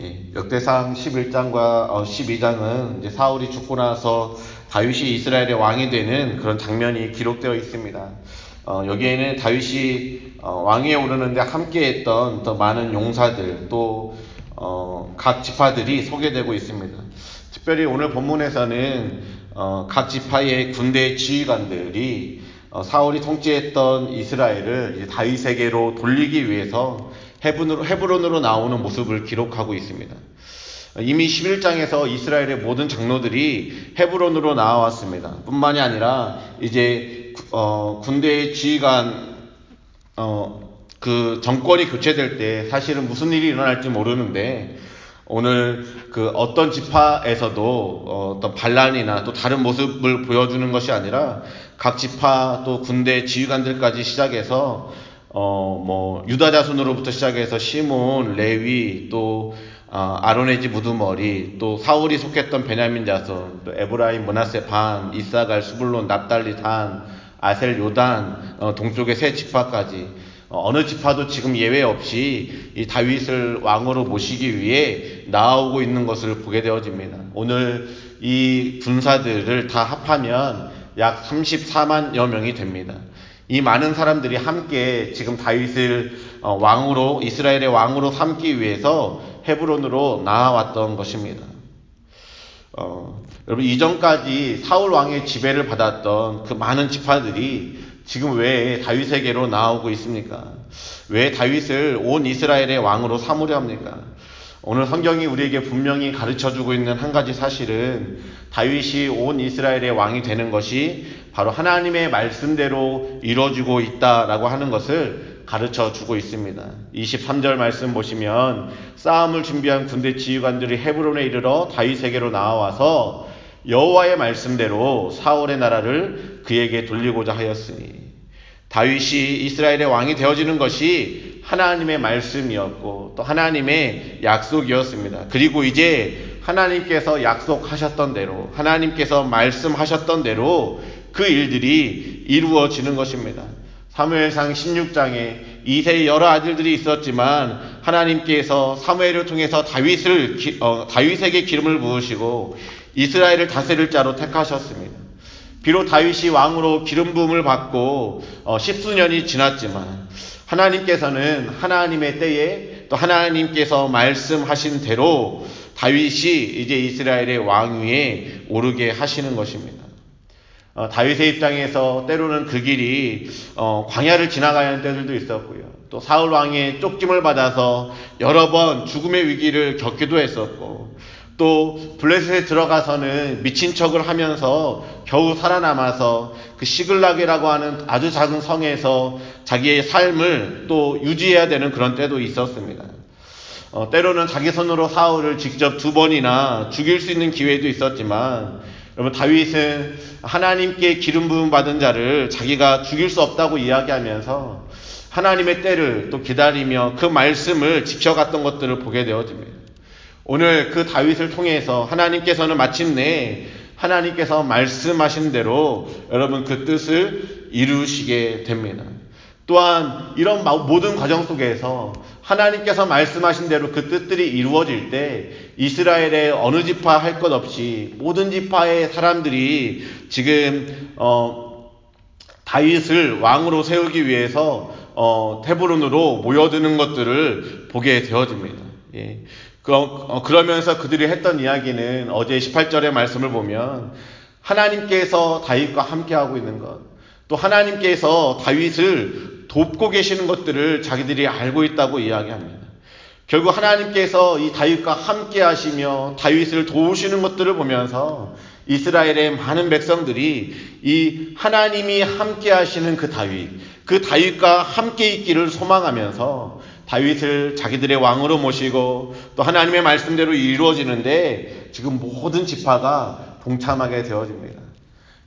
예, 역대상 11장과 12장은 이제 사울이 죽고 나서 다윗이 이스라엘의 왕이 되는 그런 장면이 기록되어 있습니다. 어, 여기에는 다윗이 어, 왕위에 오르는데 함께했던 더 많은 용사들 또각 어, 지파들이 소개되고 있습니다. 특별히 오늘 본문에서는 어, 각 지파의 군대 지휘관들이 어, 사울이 통치했던 이스라엘을 다윗에게로 돌리기 위해서 헤브론으로, 헤브론으로 나오는 모습을 기록하고 있습니다. 이미 11장에서 이스라엘의 모든 장로들이 헤브론으로 나와왔습니다. 뿐만이 아니라 이제 어, 군대의 지휘관 어, 그 정권이 교체될 때 사실은 무슨 일이 일어날지 모르는데 오늘 그 어떤 지파에서도 어 떤 반란이나 또 다른 모습을 보여주는 것이 아니라 각 지파 또 군대 지휘관들까지 시작해서 어, 뭐, 유다 자손으로부터 시작해서 시몬, 레위, 또, 어, 아론의 집 우두머리, 또 사울이 속했던 베냐민 자손, 또 에브라임, 문하세 반, 이사갈, 수불론, 납달리, 단, 아셀, 요단, 어, 동쪽의 세 지파까지 어, 어느 지파도 지금 예외 없이 이 다윗을 왕으로 모시기 위해 나오고 있는 것을 보게 되어집니다. 오늘 이 군사들을 다 합하면 약 34만여 명이 됩니다. 이 많은 사람들이 함께 지금 다윗을 어, 왕으로 이스라엘의 왕으로 삼기 위해서 헤브론으로 나아왔던 것입니다. 어, 여러분 이전까지 사울 왕의 지배를 받았던 그 많은 지파들이 지금 왜 다윗에게로 나오고 있습니까? 왜 다윗을 온 이스라엘의 왕으로 삼으려 합니까? 오늘 성경이 우리에게 분명히 가르쳐 주고 있는 한 가지 사실은 다윗이 온 이스라엘의 왕이 되는 것이 바로 하나님의 말씀대로 이루어지고 있다라고 하는 것을 가르쳐 주고 있습니다. 23절 말씀 보시면 싸움을 준비한 군대 지휘관들이 헤브론에 이르러 다윗에게로 나와서 여호와의 말씀대로 사울의 나라를 그에게 돌리고자 하였으니 다윗이 이스라엘의 왕이 되어지는 것이 하나님의 말씀이었고 또 하나님의 약속이었습니다. 그리고 이제 하나님께서 약속하셨던 대로 하나님께서 말씀하셨던 대로 그 일들이 이루어지는 것입니다. 사무엘상 16장에 이세의 여러 아들들이 있었지만 하나님께서 사무엘을 통해서 다윗을 어, 다윗에게 기름을 부으시고 이스라엘을 다스릴 자로 택하셨습니다. 비록 다윗이 왕으로 기름 부음을 받고 어, 십수년이 지났지만 하나님께서는 하나님의 때에 또 하나님께서 말씀하신 대로 다윗이 이제 이스라엘의 왕위에 오르게 하시는 것입니다. 어, 다윗의 입장에서 때로는 그 길이 어, 광야를 지나가야 하는 때들도 있었고요. 또 사울 왕의 쫓김을 받아서 여러 번 죽음의 위기를 겪기도 했었고 또 블레셋에 들어가서는 미친 척을 하면서 겨우 살아남아서 그 시글락이라고 하는 아주 작은 성에서 자기의 삶을 또 유지해야 되는 그런 때도 있었습니다. 어, 때로는 자기 손으로 사울을 직접 두 번이나 죽일 수 있는 기회도 있었지만 여러분 다윗은 하나님께 기름 부음 받은 자를 자기가 죽일 수 없다고 이야기하면서 하나님의 때를 또 기다리며 그 말씀을 지켜갔던 것들을 보게 되어집니다. 오늘 그 다윗을 통해서 하나님께서는 마침내 하나님께서 말씀하신 대로 여러분 그 뜻을 이루시게 됩니다. 또한 이런 모든 과정 속에서 하나님께서 말씀하신 대로 그 뜻들이 이루어질 때 이스라엘의 어느 지파 할 것 없이 모든 지파의 사람들이 지금 어, 다윗을 왕으로 세우기 위해서 어, 테브론으로 모여드는 것들을 보게 되어집니다. 예. 그, 어, 그러면서 그들이 했던 이야기는 어제 18절의 말씀을 보면 하나님께서 다윗과 함께하고 있는 것, 또 하나님께서 다윗을 돕고 계시는 것들을 자기들이 알고 있다고 이야기합니다. 결국 하나님께서 이 다윗과 함께 하시며 다윗을 도우시는 것들을 보면서 이스라엘의 많은 백성들이 이 하나님이 함께 하시는 그 다윗, 그 다윗과 함께 있기를 소망하면서 다윗을 자기들의 왕으로 모시고 또 하나님의 말씀대로 이루어지는데 지금 모든 지파가 동참하게 되어집니다.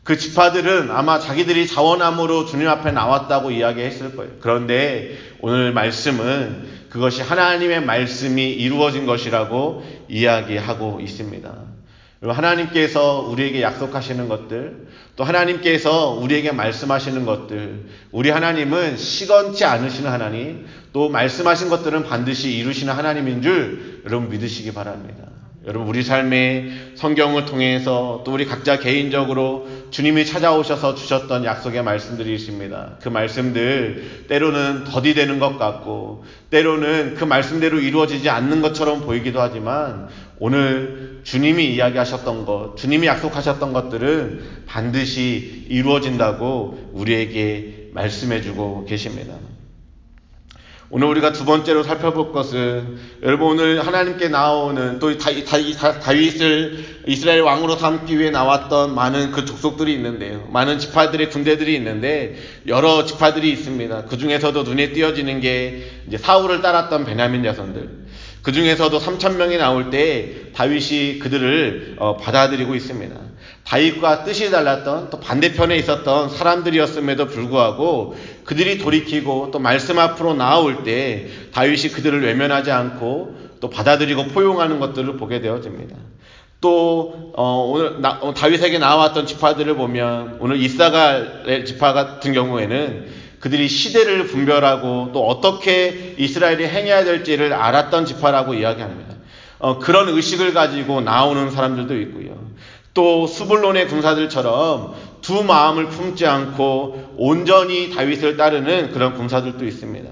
그 지파들은 아마 자기들이 자원함으로 주님 앞에 나왔다고 이야기했을 거예요. 그런데 오늘 말씀은 그것이 하나님의 말씀이 이루어진 것이라고 이야기하고 있습니다. 하나님께서 우리에게 약속하시는 것들, 또 하나님께서 우리에게 말씀하시는 것들, 우리 하나님은 시건치 않으시는 하나님, 또 말씀하신 것들은 반드시 이루시는 하나님인 줄 여러분 믿으시기 바랍니다. 여러분 우리 삶의 성경을 통해서 또 우리 각자 개인적으로 주님이 찾아오셔서 주셨던 약속의 말씀들이 있습니다. 그 말씀들 때로는 더디 되는 것 같고 때로는 그 말씀대로 이루어지지 않는 것처럼 보이기도 하지만 오늘 주님이 이야기하셨던 것, 주님이 약속하셨던 것들은 반드시 이루어진다고 우리에게 말씀해주고 계십니다. 오늘 우리가 두 번째로 살펴볼 것은 여러분 오늘 하나님께 나오는 또 다윗을 이스라엘 왕으로 삼기 위해 나왔던 많은 그 족속들이 있는데요. 많은 지파들의 군대들이 있는데 여러 지파들이 있습니다. 그 중에서도 눈에 띄어지는 게 이제 사울을 따랐던 베냐민 자손들. 그 중에서도 3천 명이 나올 때 다윗이 그들을 어, 받아들이고 있습니다. 다윗과 뜻이 달랐던 또 반대편에 있었던 사람들이었음에도 불구하고 그들이 돌이키고 또 말씀 앞으로 나아올 때 다윗이 그들을 외면하지 않고 또 받아들이고 포용하는 것들을 보게 되어집니다. 또 어, 오늘 나, 어, 다윗에게 나왔던 지파들을 보면 오늘 이사갈 지파 같은 경우에는 그들이 시대를 분별하고 또 어떻게 이스라엘이 행해야 될지를 알았던 지파라고 이야기합니다. 어, 그런 의식을 가지고 나오는 사람들도 있고요. 또 수불론의 군사들처럼 두 마음을 품지 않고 온전히 다윗을 따르는 그런 군사들도 있습니다.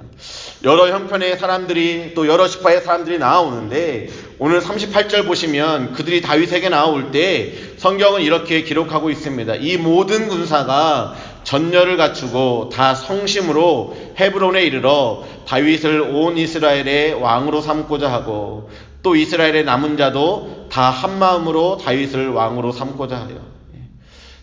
여러 형편의 사람들이 또 여러 시파의 사람들이 나오는데 오늘 38절 보시면 그들이 다윗에게 나올 때 성경은 이렇게 기록하고 있습니다. 이 모든 군사가 전열을 갖추고 다 성심으로 헤브론에 이르러 다윗을 온 이스라엘의 왕으로 삼고자 하고 또 이스라엘의 남은 자도 다 한마음으로 다윗을 왕으로 삼고자 하여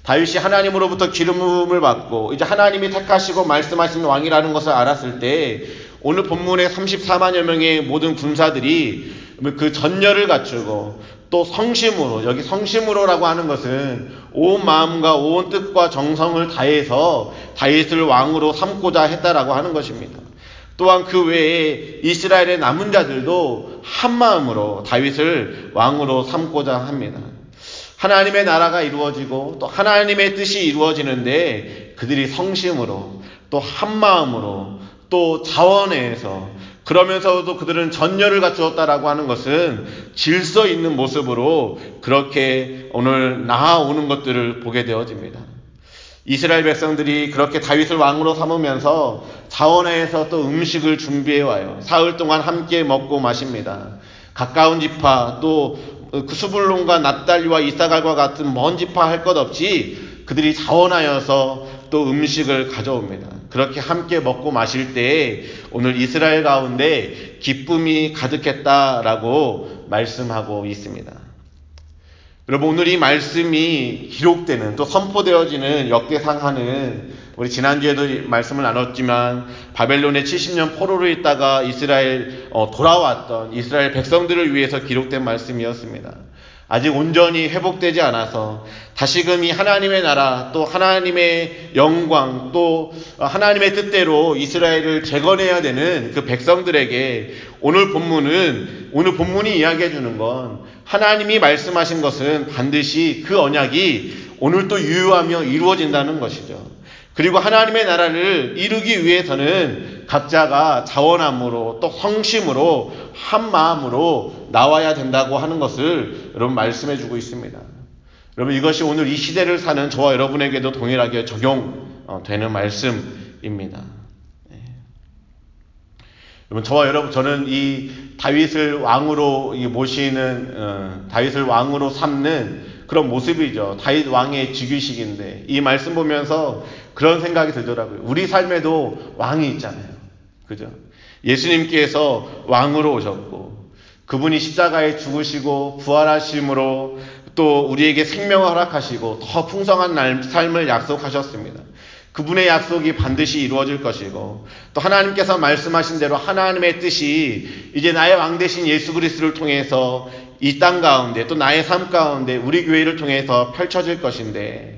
다윗이 하나님으로부터 기름을 받고 이제 하나님이 택하시고 말씀하신 왕이라는 것을 알았을 때 오늘 본문의 34만여 명의 모든 군사들이 그 전열을 갖추고 또 성심으로 여기 성심으로라고 하는 것은 온 마음과 온 뜻과 정성을 다해서 다윗을 왕으로 삼고자 했다라고 하는 것입니다. 또한 그 외에 이스라엘의 남은 자들도 한 마음으로 다윗을 왕으로 삼고자 합니다. 하나님의 나라가 이루어지고 또 하나님의 뜻이 이루어지는데 그들이 성심으로 또 한 마음으로 또 자원해서 그러면서도 그들은 전열을 갖추었다라고 하는 것은 질서 있는 모습으로 그렇게 오늘 나아오는 것들을 보게 되어집니다. 이스라엘 백성들이 그렇게 다윗을 왕으로 삼으면서 자원회에서 또 음식을 준비해 와요. 사흘 동안 함께 먹고 마십니다. 가까운 지파 또 그 수불론과 납달리와 이사갈과 같은 먼 지파 할 것 없이 그들이 자원하여서 또 음식을 가져옵니다. 그렇게 함께 먹고 마실 때 오늘 이스라엘 가운데 기쁨이 가득했다라고 말씀하고 있습니다. 여러분 오늘 이 말씀이 기록되는 또 선포되어지는 역대상하는 우리 지난주에도 말씀을 나눴지만 바벨론의 70년 포로로 있다가 이스라엘 어, 돌아왔던 이스라엘 백성들을 위해서 기록된 말씀이었습니다. 아직 온전히 회복되지 않아서 다시금 이 하나님의 나라 또 하나님의 영광 또 하나님의 뜻대로 이스라엘을 재건해야 되는 그 백성들에게 오늘 본문은 오늘 본문이 이야기해 주는 건 하나님이 말씀하신 것은 반드시 그 언약이 오늘 또 유효하며 이루어진다는 것이죠. 그리고 하나님의 나라를 이루기 위해서는 각자가 자원함으로 또 성심으로 한 마음으로 나와야 된다고 하는 것을 여러분 말씀해 주고 있습니다. 여러분 이것이 오늘 이 시대를 사는 저와 여러분에게도 동일하게 적용되는 말씀입니다. 네. 여러분 저와 여러분 저는 이 다윗을 왕으로 모시는 어, 다윗을 왕으로 삼는 그런 모습이죠. 다윗 왕의 즉위식인데 이 말씀 보면서 그런 생각이 들더라고요. 우리 삶에도 왕이 있잖아요. 그죠? 예수님께서 왕으로 오셨고 그분이 십자가에 죽으시고 부활하심으로 또 우리에게 생명을 허락하시고 더 풍성한 삶을 약속하셨습니다. 그분의 약속이 반드시 이루어질 것이고 또 하나님께서 말씀하신 대로 하나님의 뜻이 이제 나의 왕 대신 예수 그리스도를 통해서 이 땅 가운데 또 나의 삶 가운데 우리 교회를 통해서 펼쳐질 것인데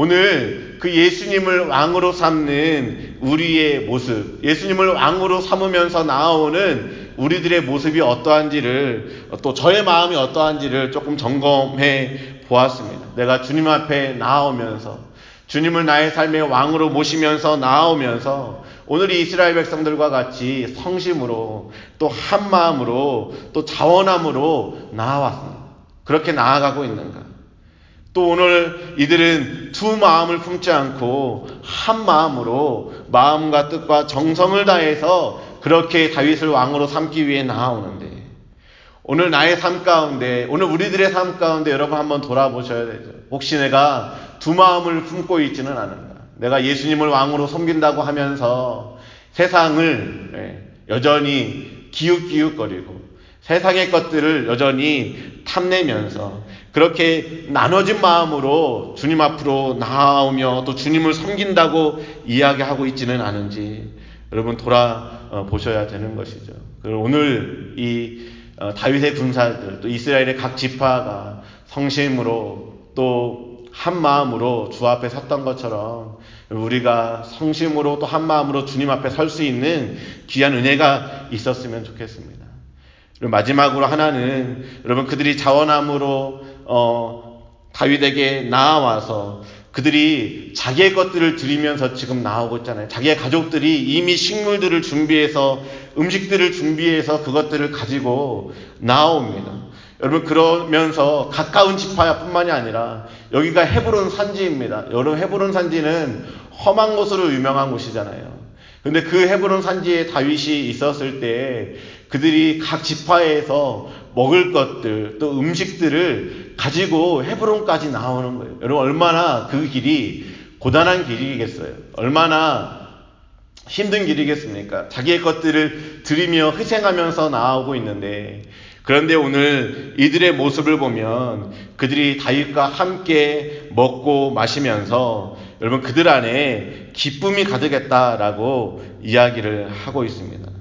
오늘 그 예수님을 왕으로 삼는 우리의 모습, 예수님을 왕으로 삼으면서 나아오는 우리들의 모습이 어떠한지를 또 저의 마음이 어떠한지를 조금 점검해 보았습니다. 내가 주님 앞에 나아오면서 주님을 나의 삶의 왕으로 모시면서 나아오면서 오늘 이 이스라엘 백성들과 같이 성심으로 또 한 마음으로 또 자원함으로 나아왔습니다. 그렇게 나아가고 있는가? 또 오늘 이들은 두 마음을 품지 않고 한 마음으로 마음과 뜻과 정성을 다해서 그렇게 다윗을 왕으로 삼기 위해 나아오는데 오늘 나의 삶 가운데 오늘 우리들의 삶 가운데 여러분 한번 돌아보셔야 되죠. 혹시 내가 두 마음을 품고 있지는 않은가? 내가 예수님을 왕으로 섬긴다고 하면서 세상을 예, 여전히 기웃기웃거리고 세상의 것들을 여전히 탐내면서 그렇게 나눠진 마음으로 주님 앞으로 나아오며 또 주님을 섬긴다고 이야기하고 있지는 않은지 여러분 돌아보셔야 되는 것이죠. 오늘 이 어, 다윗의 군사들 또 이스라엘의 각 지파가 성심으로 또 한 마음으로 주 앞에 섰던 것처럼 우리가 성심으로 또 한 마음으로 주님 앞에 설 수 있는 귀한 은혜가 있었으면 좋겠습니다. 그리고 마지막으로 하나는 여러분 그들이 자원함으로 어, 다윗에게 나아와서 그들이 자기의 것들을 드리면서 지금 나오고 있잖아요. 자기의 가족들이 이미 식물들을 준비해서 음식들을 준비해서 그것들을 가지고 나옵니다. 여러분 그러면서 가까운 지파뿐만이 아니라 여기가 헤브론 산지입니다. 여러분 헤브론 산지는 험한 곳으로 유명한 곳이잖아요. 근데 그 헤브론 산지에 다윗이 있었을 때 그들이 각 지파에서 먹을 것들 또 음식들을 가지고 헤브론까지 나오는 거예요. 여러분 얼마나 그 길이 고단한 길이겠어요. 얼마나 힘든 길이겠습니까? 자기의 것들을 드리며 희생하면서 나오고 있는데 그런데 오늘 이들의 모습을 보면 그들이 다윗과 함께 먹고 마시면서 여러분 그들 안에 기쁨이 가득했다라고 이야기를 하고 있습니다.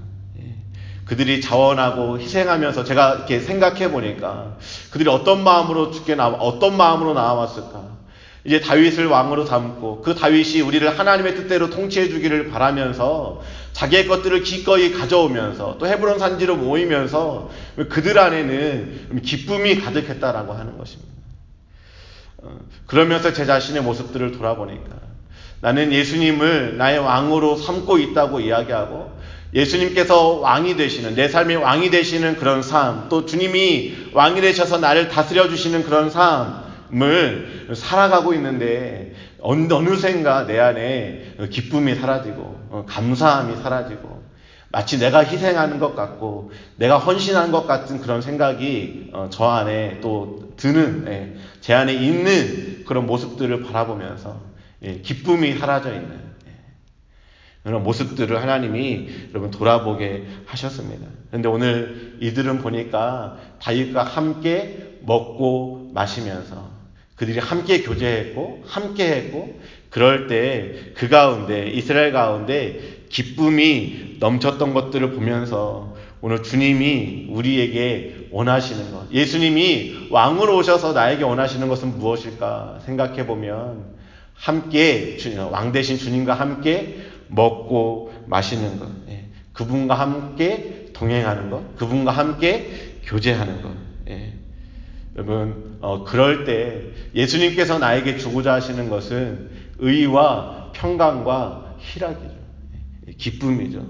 예. 그들이 자원하고 희생하면서 제가 이렇게 생각해 보니까 그들이 어떤 마음으로 죽게 나 어떤 마음으로 나왔을까? 이제 다윗을 왕으로 삼고 그 다윗이 우리를 하나님의 뜻대로 통치해 주기를 바라면서 자기의 것들을 기꺼이 가져오면서 또 헤브론 산지로 모이면서 그들 안에는 기쁨이 가득했다라고 하는 것입니다. 어, 그러면서 제 자신의 모습들을 돌아보니까 나는 예수님을 나의 왕으로 삼고 있다고 이야기하고 예수님께서 왕이 되시는 내 삶의 왕이 되시는 그런 삶, 또 주님이 왕이 되셔서 나를 다스려 주시는 그런 삶, 을 살아가고 있는데 어느샌가 내 안에 기쁨이 사라지고 어, 감사함이 사라지고 마치 내가 희생하는 것 같고 내가 헌신한 것 같은 그런 생각이 어, 저 안에 또 드는 예, 제 안에 있는 그런 모습들을 바라보면서 예, 기쁨이 사라져 있는 예, 그런 모습들을 하나님이 여러분 돌아보게 하셨습니다. 그런데 오늘 이들은 보니까 다윗과 함께 먹고 마시면서 그들이 함께 교제했고 함께 했고 그럴 때 그 가운데 이스라엘 가운데 기쁨이 넘쳤던 것들을 보면서 오늘 주님이 우리에게 원하시는 것, 예수님이 왕으로 오셔서 나에게 원하시는 것은 무엇일까 생각해 보면 함께 왕 대신 주님과 함께 먹고 마시는 것, 예. 그분과 함께 동행하는 것, 그분과 함께 교제하는 것. 예. 여러분, 어, 그럴 때 예수님께서 나에게 주고자 하시는 것은 의와 평강과 희락이죠. 기쁨이죠.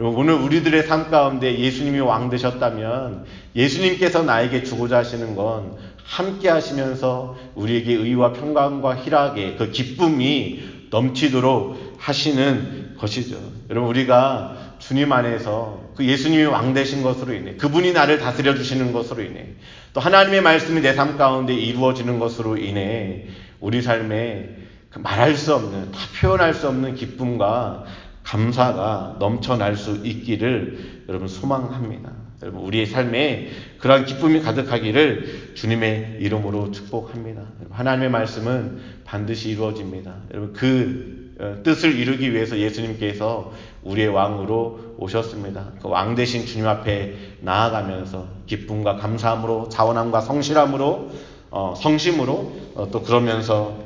오늘 우리들의 삶 가운데 예수님이 왕 되셨다면 예수님께서 나에게 주고자 하시는 건 함께 하시면서 우리에게 의와 평강과 희락의 그 기쁨이 넘치도록 하시는 것이죠. 여러분, 우리가 주님 안에서 그 예수님이 왕 되신 것으로 인해 그분이 나를 다스려 주시는 것으로 인해 또 하나님의 말씀이 내 삶 가운데 이루어지는 것으로 인해 우리 삶에 그 말할 수 없는 다 표현할 수 없는 기쁨과 감사가 넘쳐날 수 있기를 여러분 소망합니다. 여러분 우리의 삶에 그러한 기쁨이 가득하기를 주님의 이름으로 축복합니다. 하나님의 말씀은 반드시 이루어집니다. 여러분 그 어, 뜻을 이루기 위해서 예수님께서 우리의 왕으로 오셨습니다. 그 왕 대신 주님 앞에 나아가면서 기쁨과 감사함으로 자원함과 성실함으로 어, 성심으로 어, 또 그러면서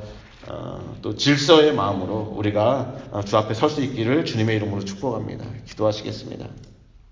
어, 또 질서의 마음으로 우리가 어, 주 앞에 설 수 있기를 주님의 이름으로 축복합니다. 기도하시겠습니다.